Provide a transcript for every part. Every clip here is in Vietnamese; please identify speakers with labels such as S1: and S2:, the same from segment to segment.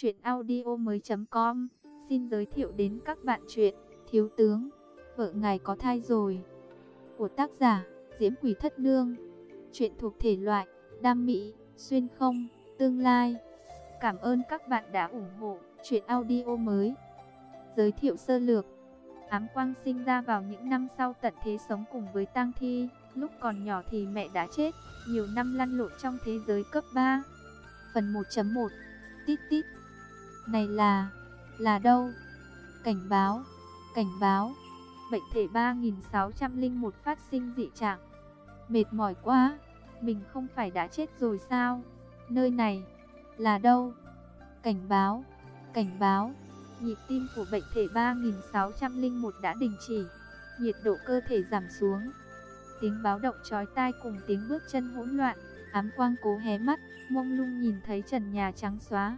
S1: Chuyện audio mới com. Xin giới thiệu đến các bạn chuyện Thiếu tướng Vợ ngài có thai rồi Của tác giả Diễm Quỷ Thất Nương. Chuyện thuộc thể loại Đam mỹ, xuyên không, tương lai. Cảm ơn các bạn đã ủng hộ Chuyện audio mới. Giới thiệu sơ lược. Ám quang sinh ra vào những năm sau tận thế sống cùng với tang thi. Lúc còn nhỏ thì mẹ đã chết Nhiều năm lăn lộn trong thế giới cấp 3 Phần 1.1 Tít tít. Này là... là đâu? Cảnh báo Cảnh báo Bệnh thể 3601 phát sinh dị trạng Mệt mỏi quá, Mình không phải đã chết rồi sao? Nơi này, là đâu? Cảnh báo Cảnh báo Nhịp tim của bệnh thể 3601 đã đình chỉ Nhiệt độ cơ thể giảm xuống Tiếng báo động chói tai cùng tiếng bước chân hỗn loạn Ám quang cố hé mắt, mông lung nhìn thấy trần nhà trắng xóa.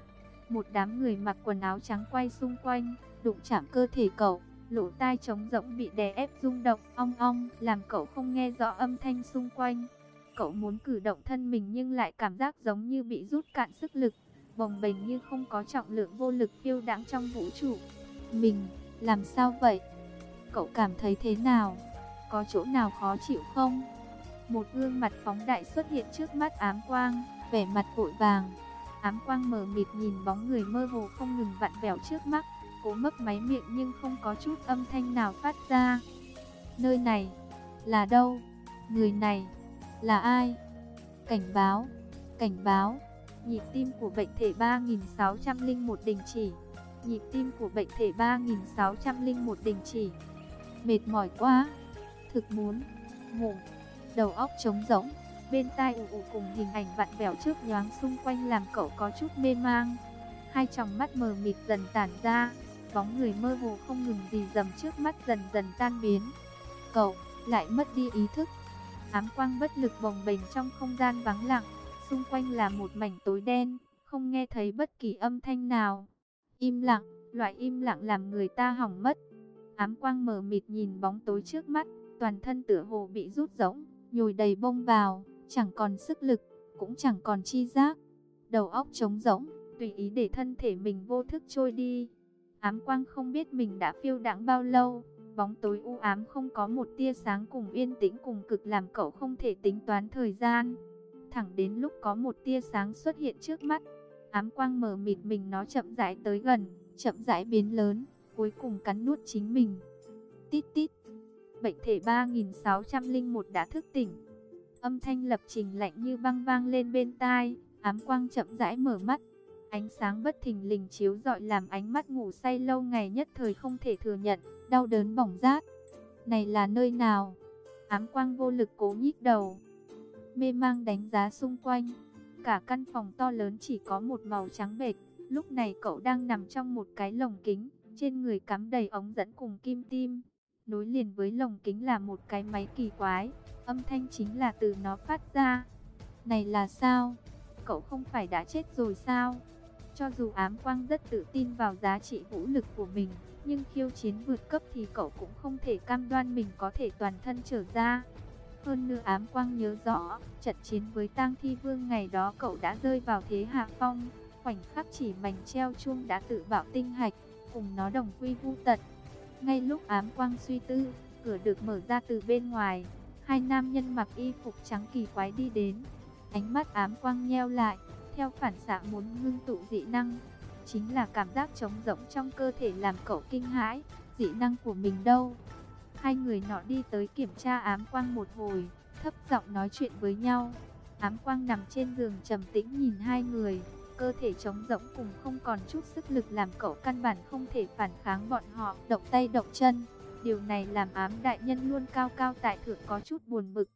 S1: Một đám người mặc quần áo trắng quay xung quanh, đụng chạm cơ thể cậu, lỗ tai trống rỗng bị đè ép rung động, ong ong, làm cậu không nghe rõ âm thanh xung quanh. Cậu muốn cử động thân mình nhưng lại cảm giác giống như bị rút cạn sức lực, bồng bềnh như không có trọng lượng vô lực phiêu đáng trong vũ trụ. Mình, làm sao vậy? Cậu cảm thấy thế nào? Có chỗ nào khó chịu không? Một gương mặt phóng đại xuất hiện trước mắt ám quang, vẻ mặt vội vàng. Ám quang mờ mịt nhìn bóng người mơ hồ không ngừng vặn vẹo trước mắt, cố mấp máy miệng nhưng không có chút âm thanh nào phát ra. Nơi này, là đâu? Người này, là ai? Cảnh báo, cảnh báo, nhịp tim của bệnh thể 3601 đình chỉ. Nhịp tim của bệnh thể 3601 đình chỉ. Mệt mỏi quá, thực muốn, ngủ, đầu óc trống rỗng. Bên tai ù ù cùng hình ảnh vặn vẹo trước nhoáng xung quanh làm cậu có chút mê mang. Hai tròng mắt mờ mịt dần tản ra, bóng người mơ hồ không ngừng gì dầm trước mắt dần dần tan biến. Cậu lại mất đi ý thức. Ám quang bất lực bồng bềnh trong không gian vắng lặng, xung quanh là một mảnh tối đen, không nghe thấy bất kỳ âm thanh nào. Im lặng, loại im lặng làm người ta hỏng mất. Ám quang mờ mịt nhìn bóng tối trước mắt, toàn thân tựa hồ bị rút rỗng, nhồi đầy bông vào chẳng còn sức lực, cũng chẳng còn chi giác. Đầu óc trống rỗng, tùy ý để thân thể mình vô thức trôi đi. Ám quang không biết mình đã phiêu đãng bao lâu, bóng tối u ám không có một tia sáng cùng yên tĩnh cùng cực làm cậu không thể tính toán thời gian. Thẳng đến lúc có một tia sáng xuất hiện trước mắt, ám quang mờ mịt mình nó chậm rãi tới gần, chậm rãi biến lớn, cuối cùng cắn nuốt chính mình. Tít tít, bệnh thể 3601 đã thức tỉnh. Âm thanh lập trình lạnh như băng vang lên bên tai, ám quang chậm rãi mở mắt. Ánh sáng bất thình lình chiếu rọi làm ánh mắt ngủ say lâu ngày nhất thời không thể thừa nhận, đau đớn bỏng rát. Này là nơi nào? Ám quang vô lực cố nhích đầu. Mê mang đánh giá xung quanh. Cả căn phòng to lớn chỉ có một màu trắng bệt. Lúc này cậu đang nằm trong một cái lồng kính, trên người cắm đầy ống dẫn cùng kim tim. Nối liền với lồng kính là một cái máy kỳ quái, âm thanh chính là từ nó phát ra. Này là sao? Cậu không phải đã chết rồi sao? Cho dù ám quang rất tự tin vào giá trị vũ lực của mình, nhưng khiêu chiến vượt cấp thì cậu cũng không thể cam đoan mình có thể toàn thân trở ra. Hơn nữa ám quang nhớ rõ, trận chiến với tang thi vương ngày đó cậu đã rơi vào thế hạ phong. Khoảnh khắc chỉ mảnh treo chuông đã tự bảo tinh hạch, cùng nó đồng quy vu tận. Ngay lúc ám quang suy tư, cửa được mở ra từ bên ngoài, Hai nam nhân mặc y phục trắng kỳ quái đi đến. Ánh mắt ám quang nheo lại, theo phản xạ muốn ngưng tụ dị năng. Chính là cảm giác trống rỗng trong cơ thể làm cậu kinh hãi. Dị năng của mình đâu? Hai người nọ đi tới kiểm tra ám quang một hồi, thấp giọng nói chuyện với nhau. Ám quang nằm trên giường trầm tĩnh nhìn hai người, cơ thể trống rỗng cùng không còn chút sức lực làm cậu căn bản không thể phản kháng bọn họ, động tay động chân. Điều này làm ám đại nhân luôn cao cao tại thượng có chút buồn bực.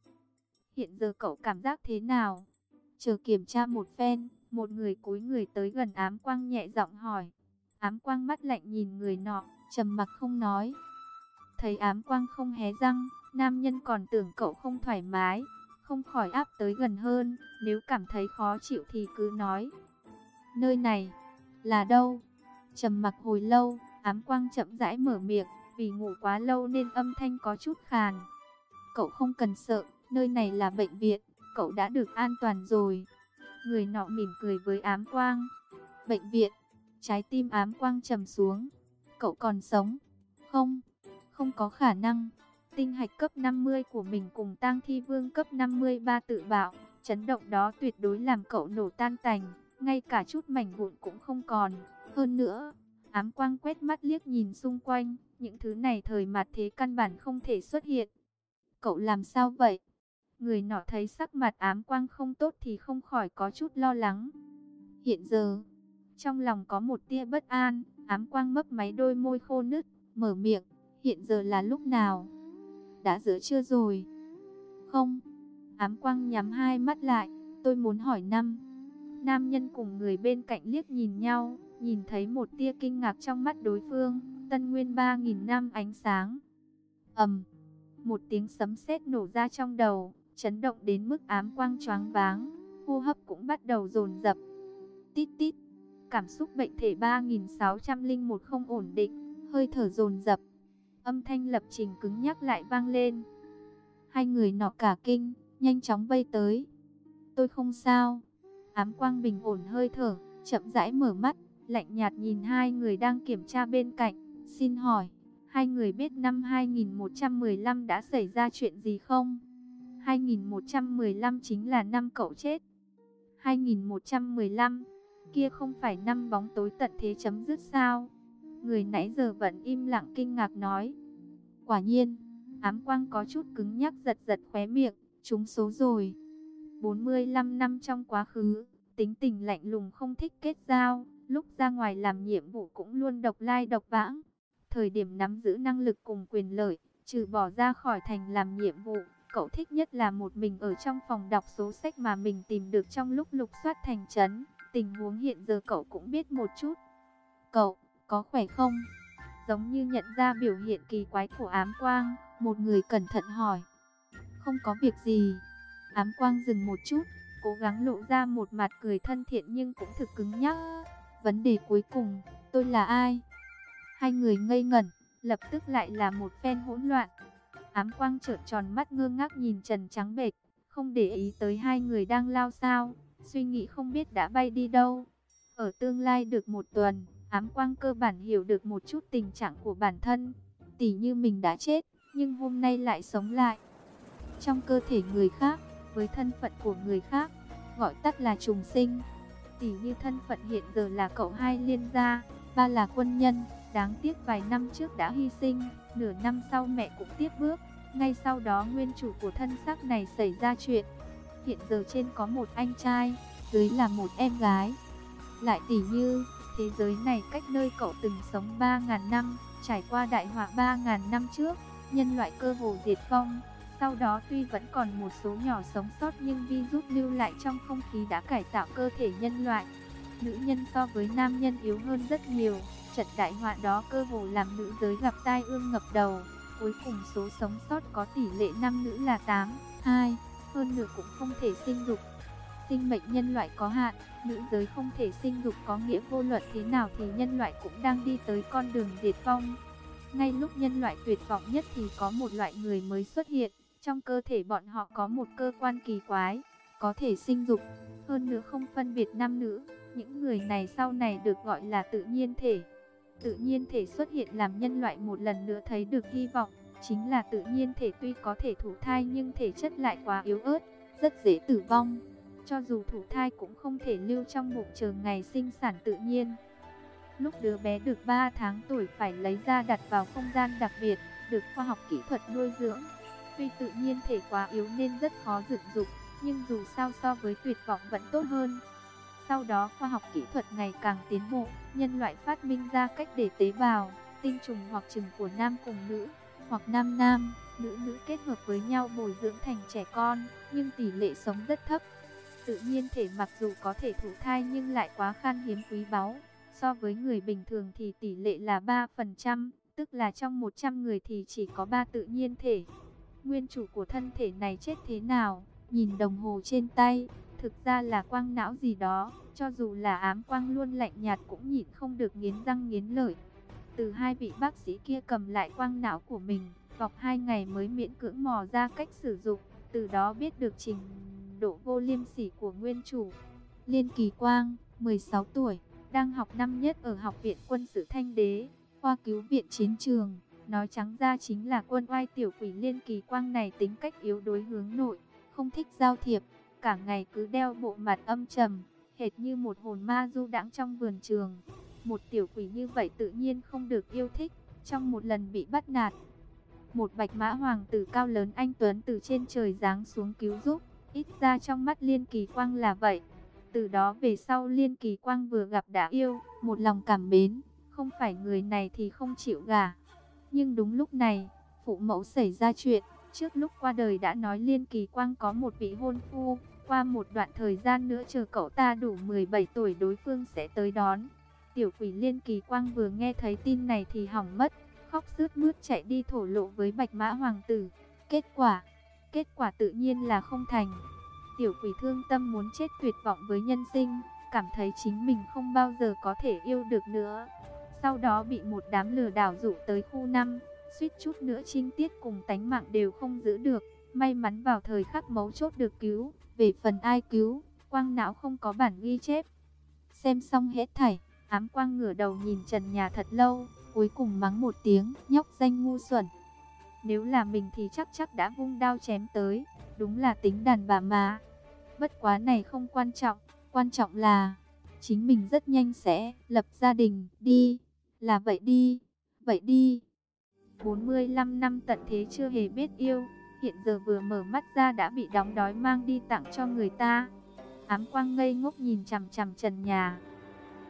S1: Hiện giờ cậu cảm giác thế nào? Chờ kiểm tra một phen, một người cúi người tới gần ám quang nhẹ giọng hỏi. Ám quang mắt lạnh nhìn người nọ, trầm mặc không nói. Thấy ám quang không hé răng, nam nhân còn tưởng cậu không thoải mái, không khỏi áp tới gần hơn, nếu cảm thấy khó chịu thì cứ nói. Nơi này, là đâu? Trầm mặc hồi lâu, ám quang chậm rãi mở miệng, vì ngủ quá lâu nên âm thanh có chút khàn. Cậu không cần sợ, nơi này là bệnh viện, cậu đã được an toàn rồi. Người nọ mỉm cười với ám quang. Bệnh viện, Trái tim ám quang trầm xuống. Cậu còn sống? Không, không có khả năng. Tinh hạch cấp 50 của mình cùng tang thi vương cấp 53 tự bạo. Chấn động đó tuyệt đối làm cậu nổ tan tành. Ngay cả chút mảnh vụn cũng không còn. Hơn nữa, ám quang quét mắt liếc nhìn xung quanh. Những thứ này thời mặt thế căn bản không thể xuất hiện. Cậu làm sao vậy? Người nọ thấy sắc mặt ám quang không tốt thì không khỏi có chút lo lắng. Hiện giờ, trong lòng có một tia bất an, ám quang mấp máy đôi môi khô nứt, mở miệng, hiện giờ là lúc nào? Đã giữa trưa rồi. Không, ám quang nhắm hai mắt lại, tôi muốn hỏi năm. Nam nhân cùng người bên cạnh liếc nhìn nhau, nhìn thấy một tia kinh ngạc trong mắt đối phương, tân nguyên 3.000 năm ánh sáng. ầm, một tiếng sấm sét nổ ra trong đầu, chấn động đến mức ám quang choáng váng, hô hấp cũng bắt đầu dồn dập. Tít tít, cảm xúc bệnh thể 3601 không ổn định, hơi thở dồn dập. Âm thanh lập trình cứng nhắc lại vang lên. Hai người nọ cả kinh, nhanh chóng vây tới. Tôi không sao. Ám quang bình ổn hơi thở, chậm rãi mở mắt, lạnh nhạt nhìn hai người đang kiểm tra bên cạnh. Xin hỏi, hai người biết năm 2115 đã xảy ra chuyện gì không? 2115 chính là năm cậu chết. 2115, kia không phải năm bóng tối tận thế chấm dứt sao? Người nãy giờ vẫn im lặng kinh ngạc nói. Quả nhiên, ám quang có chút cứng nhắc giật giật khóe miệng, trúng số rồi. 45 năm trong quá khứ, tính tình lạnh lùng không thích kết giao, lúc ra ngoài làm nhiệm vụ cũng luôn độc lai độc vãng. Thời điểm nắm giữ năng lực cùng quyền lợi, trừ bỏ ra khỏi thành làm nhiệm vụ, cậu thích nhất là một mình ở trong phòng đọc số sách mà mình tìm được trong lúc lục soát thành trấn. Tình huống hiện giờ cậu cũng biết một chút. Cậu, có khỏe không? Giống như nhận ra biểu hiện kỳ quái của ám quang, một người cẩn thận hỏi. Không có việc gì. Ám quang dừng một chút, cố gắng lộ ra một mặt cười thân thiện nhưng cũng thực cứng nhắc. Vấn đề cuối cùng, tôi là ai? Hai người ngây ngẩn, lập tức lại là một phen hỗn loạn. Ám quang trợn tròn mắt ngơ ngác nhìn Trần Trắng Bệch, không để ý tới hai người đang lao sao, suy nghĩ không biết đã bay đi đâu. Ở tương lai được một tuần, ám quang cơ bản hiểu được một chút tình trạng của bản thân, tỉ như mình đã chết, nhưng hôm nay lại sống lại. Trong cơ thể người khác, với thân phận của người khác, gọi tắt là trùng sinh. Tỉ như thân phận hiện giờ là cậu hai liên gia, ba là quân nhân, đáng tiếc vài năm trước đã hy sinh, nửa năm sau mẹ cũng tiếp bước. Ngay sau đó nguyên chủ của thân xác này xảy ra chuyện. Hiện giờ trên có một anh trai, dưới là một em gái. Lại tỉ như, thế giới này cách nơi cậu từng sống 3.000 năm, trải qua đại họa 3.000 năm trước, nhân loại cơ hồ diệt vong. Sau đó tuy vẫn còn một số nhỏ sống sót nhưng virus lưu lại trong không khí đã cải tạo cơ thể nhân loại. Nữ nhân so với nam nhân yếu hơn rất nhiều. Trận đại họa đó cơ hồ làm nữ giới gặp tai ương ngập đầu. Cuối cùng số sống sót có tỷ lệ nam nữ là 8, 2, hơn nữa cũng không thể sinh dục. Sinh mệnh nhân loại có hạn, nữ giới không thể sinh dục có nghĩa vô luận thế nào thì nhân loại cũng đang đi tới con đường diệt vong. Ngay lúc nhân loại tuyệt vọng nhất thì có một loại người mới xuất hiện, trong cơ thể bọn họ có một cơ quan kỳ quái, có thể sinh dục, hơn nữa không phân biệt nam nữ. Những người này sau này được gọi là tự nhiên thể. Tự nhiên thể xuất hiện làm nhân loại một lần nữa thấy được hy vọng, chính là tự nhiên thể tuy có thể thụ thai nhưng thể chất lại quá yếu ớt, rất dễ tử vong. Cho dù thụ thai cũng không thể lưu trong bụng chờ ngày sinh sản tự nhiên. Lúc đứa bé được 3 tháng tuổi phải lấy ra đặt vào không gian đặc biệt, được khoa học kỹ thuật nuôi dưỡng. Tuy tự nhiên thể quá yếu nên rất khó dựng dục, nhưng dù sao so với tuyệt vọng vẫn tốt hơn. Sau đó khoa học kỹ thuật ngày càng tiến bộ, nhân loại phát minh ra cách để tế bào, tinh trùng hoặc trứng của nam cùng nữ, hoặc nam nam, nữ nữ kết hợp với nhau bồi dưỡng thành trẻ con, nhưng tỷ lệ sống rất thấp. Tự nhiên thể mặc dù có thể thụ thai nhưng lại quá khan hiếm quý báu. So với người bình thường thì tỷ lệ là 3%, tức là trong 100 người thì chỉ có 3 tự nhiên thể. Nguyên chủ của thân thể này chết thế nào? Nhìn đồng hồ trên tay, thực ra là quang não gì đó, cho dù là ám quang luôn lạnh nhạt cũng nhịn không được nghiến răng nghiến lợi. Từ hai vị bác sĩ kia cầm lại quang não của mình, vọc hai ngày mới miễn cưỡng mò ra cách sử dụng, từ đó biết được trình độ vô liêm sỉ của nguyên chủ. Liên Kỳ Quang, 16 tuổi, đang học năm nhất ở Học viện Quân sự Thanh Đế, khoa cứu viện chiến trường. Nói trắng ra chính là quân oai tiểu quỷ liên kỳ quang này tính cách yếu đối hướng nội, không thích giao thiệp, cả ngày cứ đeo bộ mặt âm trầm, hệt như một hồn ma du đãng trong vườn trường. Một tiểu quỷ như vậy tự nhiên không được yêu thích, trong một lần bị bắt nạt. Một bạch mã hoàng tử cao lớn anh Tuấn từ trên trời giáng xuống cứu giúp, ít ra trong mắt liên kỳ quang là vậy. Từ đó về sau Liên Kỳ Quang vừa gặp đã yêu, một lòng cảm mến, không phải người này thì không chịu gả. Nhưng đúng lúc này, phụ mẫu xảy ra chuyện, trước lúc qua đời đã nói Liên Kỳ Quang có một vị hôn phu, qua một đoạn thời gian nữa chờ cậu ta đủ 17 tuổi đối phương sẽ tới đón. Tiểu quỷ Liên Kỳ Quang vừa nghe thấy tin này thì hỏng mất, khóc rướt mướt chạy đi thổ lộ với Bạch Mã Hoàng tử. Kết quả, kết quả tự nhiên là không thành. Tiểu quỷ thương tâm muốn chết tuyệt vọng với nhân sinh, cảm thấy chính mình không bao giờ có thể yêu được nữa. Sau đó bị một đám lừa đảo dụ tới khu năm suýt chút nữa trinh tiết cùng tánh mạng đều không giữ được. May mắn vào thời khắc mấu chốt được cứu, về phần ai cứu, quang não không có bản ghi chép. Xem xong hết thảy, ám quang ngửa đầu nhìn trần nhà thật lâu, cuối cùng mắng một tiếng, nhóc danh ngu xuẩn. Nếu là mình thì chắc chắc đã vung đao chém tới, đúng là tính đàn bà mà. Bất quá này không quan trọng, quan trọng là chính mình rất nhanh sẽ lập gia đình, đi, là vậy đi, vậy đi. 45 năm tận thế chưa hề biết yêu, hiện giờ vừa mở mắt ra đã bị đóng đói mang đi tặng cho người ta. Ám quang ngây ngốc nhìn chằm chằm trần nhà.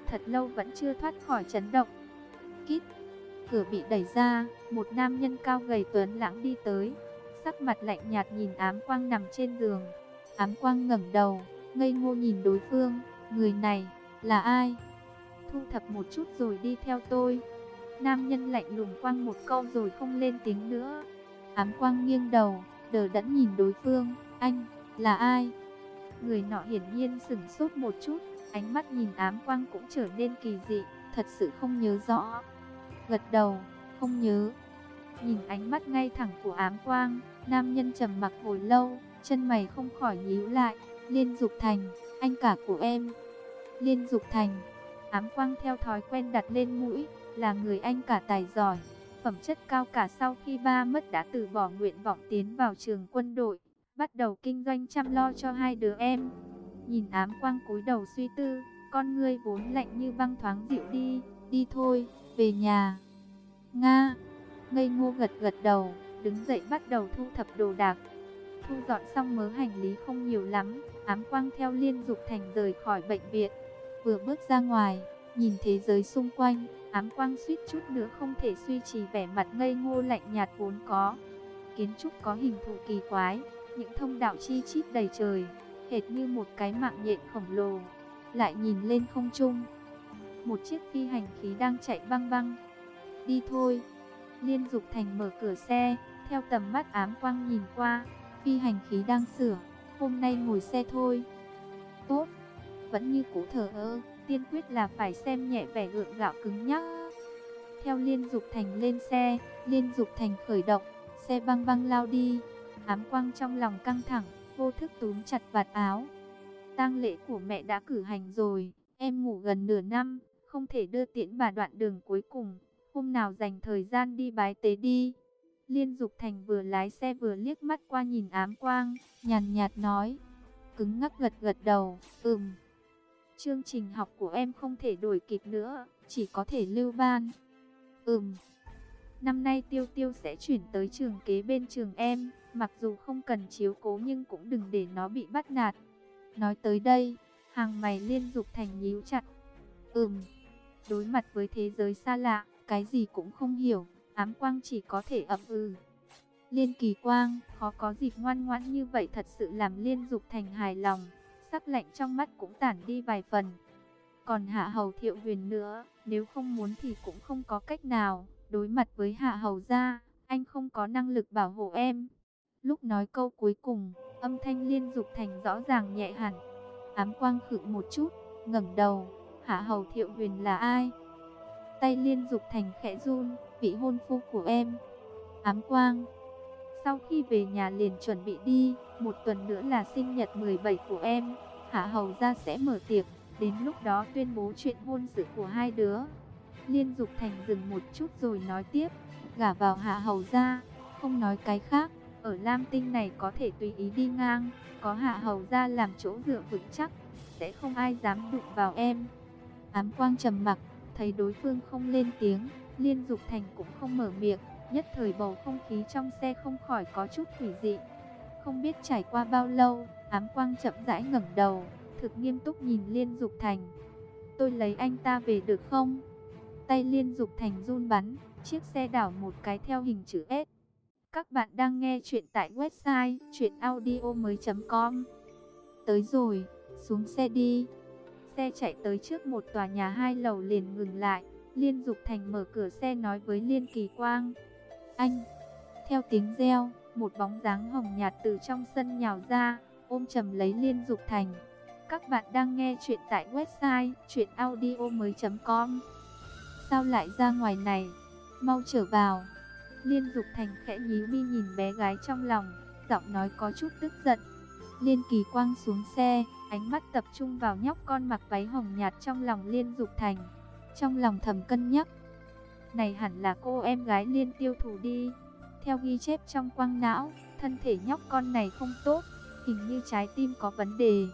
S1: Thật lâu vẫn chưa thoát khỏi chấn động. Kít, cửa bị đẩy ra, một nam nhân cao gầy tuấn lãng đi tới. Sắc mặt lạnh nhạt nhìn ám quang nằm trên giường. Ám quang ngẩng đầu, ngây ngô nhìn đối phương, người này, là ai? Thu thập một chút rồi đi theo tôi. Nam nhân lạnh lùng quang một câu rồi không lên tiếng nữa. Ám quang nghiêng đầu, đờ đẫn nhìn đối phương, anh, là ai? Người nọ hiển nhiên sửng sốt một chút, ánh mắt nhìn ám quang cũng trở nên kỳ dị, thật sự không nhớ rõ. Gật đầu, không nhớ. Nhìn ánh mắt ngay thẳng của ám quang, nam nhân trầm mặc hồi lâu, chân mày không khỏi nhíu lại. Liên Dục Thành, anh cả của em. Liên Dục Thành, ám quang theo thói quen đặt lên mũi, là người anh cả tài giỏi, phẩm chất cao cả sau khi ba mất đã từ bỏ nguyện vọng tiến vào trường quân đội, bắt đầu kinh doanh chăm lo cho hai đứa em. Nhìn ám quang cúi đầu suy tư, con ngươi vốn lạnh như băng thoáng dịu đi, đi thôi, về nhà. Nga, ngây ngô gật gật đầu, đứng dậy bắt đầu thu thập đồ đạc. Thu dọn xong mớ hành lý không nhiều lắm, ám quang theo liên dục thành rời khỏi bệnh viện. Vừa bước ra ngoài, nhìn thế giới xung quanh, ám quang suýt chút nữa không thể duy trì vẻ mặt ngây ngô lạnh nhạt vốn có. Kiến trúc có hình thù kỳ quái, những thông đạo chi chít đầy trời, hệt như một cái mạng nhện khổng lồ. Lại nhìn lên không trung, một chiếc phi hành khí đang chạy băng băng. Đi thôi. Liên Dục Thành mở cửa xe, theo tầm mắt ám quang nhìn qua, phi hành khí đang sửa, hôm nay ngồi xe thôi. Tốt, vẫn như cũ thờ ơ, tiên quyết là phải xem nhẹ vẻ gượng gạo cứng nhắc. Theo Liên Dục Thành lên xe, Liên Dục Thành khởi động, xe băng băng lao đi. Ám quang trong lòng căng thẳng, vô thức túm chặt vạt áo. tang lễ của mẹ đã cử hành rồi, em ngủ gần nửa năm, không thể đưa tiễn bà đoạn đường cuối cùng. Hôm nào dành thời gian đi bái tế đi. Liên Dục Thành vừa lái xe vừa liếc mắt qua nhìn ám quang, nhàn nhạt nói. Cứng ngắc gật gật đầu, ừm. Chương trình học của em không thể đổi kịp nữa, chỉ có thể lưu ban. Ừm. Năm nay Tiêu Tiêu sẽ chuyển tới trường kế bên trường em, mặc dù không cần chiếu cố nhưng cũng đừng để nó bị bắt nạt. Nói tới đây, hàng mày liên dục thành nhíu chặt. Ừm. Đối mặt với thế giới xa lạ, cái gì cũng không hiểu, ám quang chỉ có thể ậm ừ. Liên kỳ quang, khó có dịp ngoan ngoãn như vậy thật sự làm liên dục thành hài lòng, sắc lạnh trong mắt cũng tản đi vài phần. Còn hạ hầu thiệu huyền nữa, nếu không muốn thì cũng không có cách nào, đối mặt với hạ hầu gia, anh không có năng lực bảo hộ em. Lúc nói câu cuối cùng, âm thanh liên dục thành rõ ràng nhẹ hẳn. Ám quang khựng một chút, ngẩng đầu, hạ hầu thiệu huyền là ai? Tay liên dục thành khẽ run, vị hôn phu của em. Ám quang. Sau khi về nhà liền chuẩn bị đi, một tuần nữa là sinh nhật 17 của em. Hạ hầu ra sẽ mở tiệc, Đến lúc đó tuyên bố chuyện hôn sự của hai đứa. Liên Dục Thành dừng một chút rồi nói tiếp, gả vào hạ hầu gia, không nói cái khác, ở Lam Tinh này có thể tùy ý đi ngang, có hạ hầu gia làm chỗ dựa vững chắc, sẽ không ai dám đụng vào em. Ám quang trầm mặc, thấy đối phương không lên tiếng, Liên Dục Thành cũng không mở miệng, nhất thời bầu không khí trong xe không khỏi có chút quỷ dị. Không biết trải qua bao lâu, ám quang chậm rãi ngẩng đầu, thực nghiêm túc nhìn Liên Dục Thành. Tôi lấy anh ta về được không? Tay Liên Dục Thành run bắn, chiếc xe đảo một cái theo hình chữ S. Các bạn đang nghe chuyện tại website chuyenaudio.com Tới rồi, xuống xe đi. Xe chạy tới trước một tòa nhà hai lầu liền ngừng lại. Liên Dục Thành mở cửa xe nói với Liên Kỳ Quang. Anh! Theo tiếng reo, một bóng dáng hồng nhạt từ trong sân nhào ra, ôm chầm lấy Liên Dục Thành. Các bạn đang nghe chuyện tại website chuyenaudio.com Sao lại ra ngoài này? Mau trở vào. Liên Dục Thành khẽ nhíu mi nhìn bé gái trong lòng, giọng nói có chút tức giận. Liên Kỳ Quang xuống xe, ánh mắt tập trung vào nhóc con mặc váy hồng nhạt trong lòng Liên Dục Thành. Trong lòng thầm cân nhắc, này hẳn là cô em gái Liên tiêu thủ đi. Theo ghi chép trong quang não, thân thể nhóc con này không tốt, hình như trái tim có vấn đề.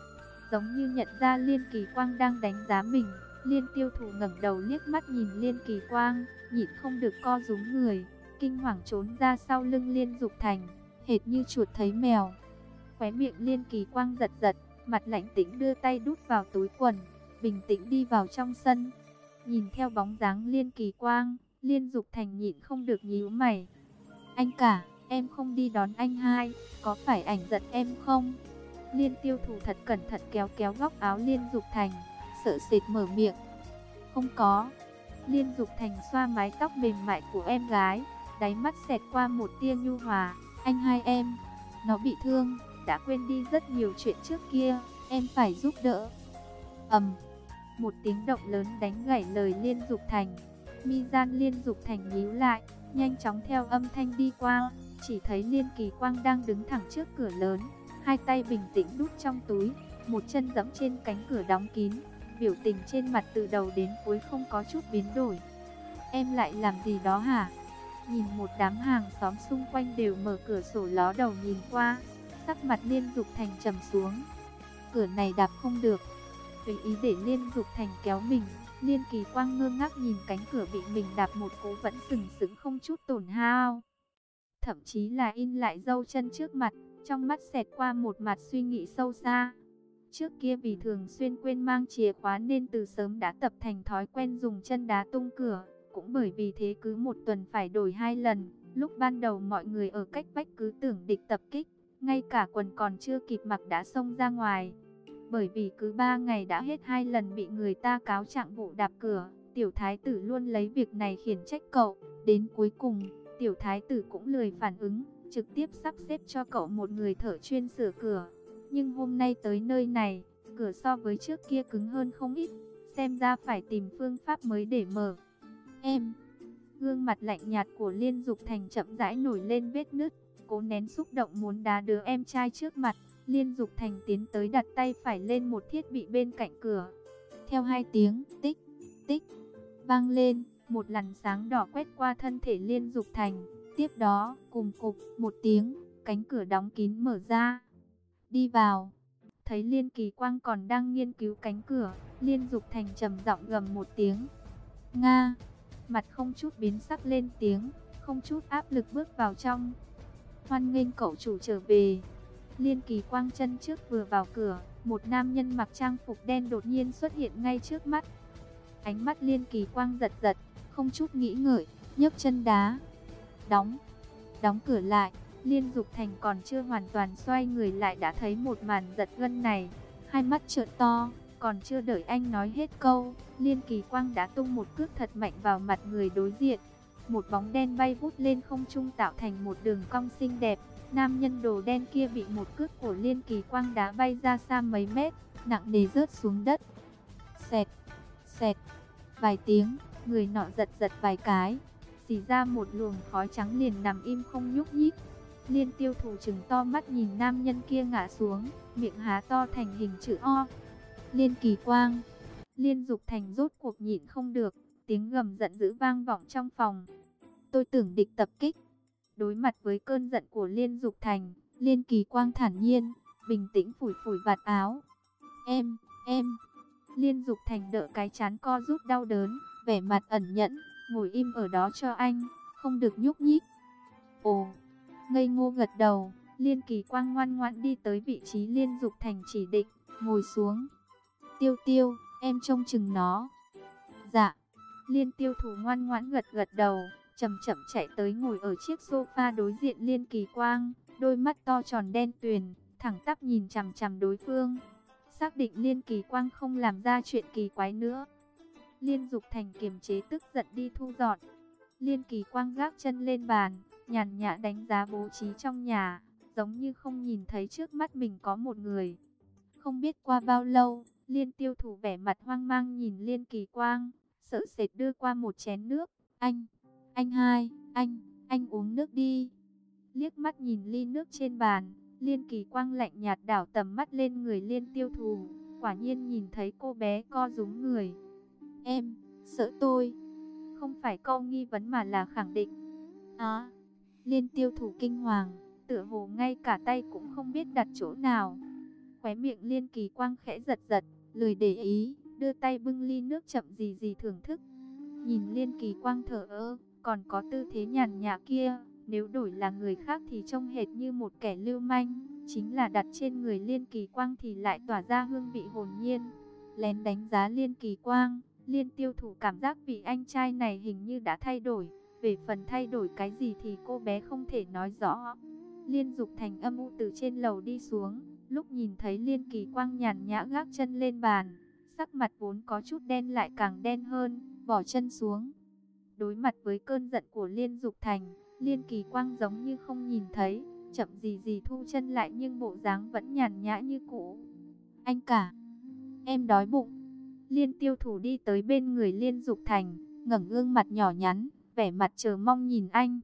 S1: Giống như nhận ra Liên Kỳ Quang đang đánh giá mình, Liên tiêu thụ ngẩng đầu liếc mắt nhìn Liên Kỳ Quang, nhịn không được co rúm người, kinh hoàng trốn ra sau lưng Liên Dục Thành, hệt như chuột thấy mèo. Khóe miệng Liên Kỳ Quang giật giật, mặt lạnh tĩnh đưa tay đút vào túi quần, bình tĩnh đi vào trong sân. Nhìn theo bóng dáng Liên Kỳ Quang, Liên Dục Thành nhịn không được nhíu mày. Anh cả, em không đi đón anh hai, có phải ảnh giận em không? Liên tiêu thủ thật cẩn thận kéo kéo góc áo Liên Dục Thành, sợ sệt mở miệng. Không có. Liên Dục Thành xoa mái tóc mềm mại của em gái, đáy mắt xẹt qua một tia nhu hòa. Anh hai em, nó bị thương, đã quên đi rất nhiều chuyện trước kia, em phải giúp đỡ. ầm, một tiếng động lớn đánh gãy lời Liên Dục Thành. Mi gian Liên Dục Thành nhíu lại, nhanh chóng theo âm thanh đi qua, chỉ thấy Liên Kỳ Quang đang đứng thẳng trước cửa lớn, hai tay bình tĩnh đút trong túi, một chân dẫm trên cánh cửa đóng kín, biểu tình trên mặt từ đầu đến cuối không có chút biến đổi. Em lại làm gì đó hả? Nhìn một đám hàng xóm xung quanh đều mở cửa sổ ló đầu nhìn qua, sắc mặt Liên Dục Thành trầm xuống. Cửa này đạp không được, tùy ý để Liên Dục Thành kéo mình. Liên Kỳ Quang ngơ ngác nhìn cánh cửa bị mình đạp một cú vẫn sừng sững không chút tổn hao. Thậm chí là in lại dâu chân trước mặt, trong mắt xẹt qua một mặt suy nghĩ sâu xa. Trước kia vì thường xuyên quên mang chìa khóa nên từ sớm đã tập thành thói quen dùng chân đá tung cửa. Cũng bởi vì thế cứ một tuần phải đổi hai lần. Lúc ban đầu mọi người ở cách bách cứ tưởng địch tập kích. Ngay cả quần còn chưa kịp mặc đã xông ra ngoài. Bởi vì cứ ba ngày đã hết hai lần bị người ta cáo trạng vụ đạp cửa. Tiểu thái tử luôn lấy việc này khiển trách cậu. Đến cuối cùng, tiểu thái tử cũng lười phản ứng. Trực tiếp sắp xếp cho cậu một người thợ chuyên sửa cửa. Nhưng hôm nay tới nơi này, cửa so với trước kia cứng hơn không ít, xem ra phải tìm phương pháp mới để mở. Em, gương mặt lạnh nhạt của Liên Dục Thành chậm rãi nổi lên vết nứt, cố nén xúc động muốn đá đứa em trai trước mặt. Liên Dục Thành tiến tới đặt tay phải lên một thiết bị bên cạnh cửa. Theo hai tiếng tích, tích, vang lên, một làn sáng đỏ quét qua thân thể Liên Dục Thành. Tiếp đó, cùng cục, một tiếng, cánh cửa đóng kín mở ra đi vào. Thấy Liên Kỳ Quang còn đang nghiên cứu cánh cửa, Liên Dục Thành trầm giọng gầm một tiếng. Nga, mặt không chút biến sắc lên tiếng, không chút áp lực bước vào trong. Hoan nghênh cậu chủ trở về. Liên Kỳ Quang chân trước vừa vào cửa, một nam nhân mặc trang phục đen đột nhiên xuất hiện ngay trước mắt. Ánh mắt Liên Kỳ Quang giật giật, không chút nghĩ ngợi, nhấc chân đá. Đóng, đóng cửa lại. Liên Dục Thành còn chưa hoàn toàn xoay người lại đã thấy một màn giật gân này. Hai mắt trợn to, còn chưa đợi anh nói hết câu, Liên Kỳ Quang đã tung một cước thật mạnh vào mặt người đối diện. Một bóng đen bay vút lên không trung tạo thành một đường cong xinh đẹp. Nam nhân đồ đen kia bị một cước của Liên Kỳ Quang đá bay ra xa mấy mét, nặng nề rớt xuống đất. Xẹt, xẹt, vài tiếng, người nọ giật giật vài cái, xì ra một luồng khói trắng liền nằm im không nhúc nhích. Liên tiêu thủ trừng to mắt nhìn nam nhân kia ngã xuống, miệng há to thành hình chữ O. Liên Kỳ Quang. Liên Dục Thành rốt cuộc nhịn không được, tiếng gầm giận dữ vang vọng trong phòng. Tôi tưởng địch tập kích. Đối mặt với cơn giận của Liên Dục Thành, Liên Kỳ Quang thản nhiên, bình tĩnh phủi phủi vạt áo. Em, em. Liên Dục Thành đỡ cái chán co rút đau đớn, vẻ mặt ẩn nhẫn, ngồi im ở đó cho anh, không được nhúc nhích. Ồ, ngây ngô gật đầu, Liên Kỳ Quang ngoan ngoãn đi tới vị trí Liên Dục Thành chỉ định, ngồi xuống. Tiêu tiêu, em trông chừng nó. Dạ, Liên tiêu thủ ngoan ngoãn gật gật đầu, chậm chậm chạy tới ngồi ở chiếc sofa đối diện Liên Kỳ Quang, đôi mắt to tròn đen tuyền, thẳng tắp nhìn chằm chằm đối phương. Xác định Liên Kỳ Quang không làm ra chuyện kỳ quái nữa. Liên Dục Thành kiềm chế tức giận đi thu dọn. Liên Kỳ Quang gác chân lên bàn, nhàn nhã đánh giá bố trí trong nhà, giống như không nhìn thấy trước mắt mình có một người. Không biết qua bao lâu, Liên tiêu thủ vẻ mặt hoang mang nhìn Liên Kỳ Quang, sợ sệt đưa qua một chén nước. Anh, anh hai, anh, anh uống nước đi. Liếc mắt nhìn ly nước trên bàn, Liên Kỳ Quang lạnh nhạt đảo tầm mắt lên người Liên tiêu thủ. Quả nhiên nhìn thấy cô bé co rúm người. Em, sợ tôi. Không phải câu nghi vấn mà là khẳng định. À, Liên tiêu thủ kinh hoàng, tựa hồ ngay cả tay cũng không biết đặt chỗ nào. Khóe miệng Liên Kỳ Quang khẽ giật giật, lười để ý, đưa tay bưng ly nước chậm gì gì thưởng thức. Nhìn Liên Kỳ Quang thở ơ, còn có tư thế nhàn nhã kia, nếu đổi là người khác thì trông hệt như một kẻ lưu manh, chính là đặt trên người Liên Kỳ Quang thì lại tỏa ra hương vị hồn nhiên. Lén đánh giá Liên Kỳ Quang, Liên tiêu thủ cảm giác vị anh trai này hình như đã thay đổi, về phần thay đổi cái gì thì cô bé không thể nói rõ. Liên Dục Thành âm u từ trên lầu đi xuống, lúc nhìn thấy Liên Kỳ Quang nhàn nhã gác chân lên bàn, sắc mặt vốn có chút đen lại càng đen hơn, bỏ chân xuống. Đối mặt với cơn giận của Liên Dục Thành, Liên Kỳ Quang giống như không nhìn thấy, chậm gì gì thu chân lại nhưng bộ dáng vẫn nhàn nhã như cũ. Anh cả, em đói bụng. Liên tiêu thủ đi tới bên người Liên Dục Thành, ngẩng gương mặt nhỏ nhắn, vẻ mặt chờ mong nhìn anh.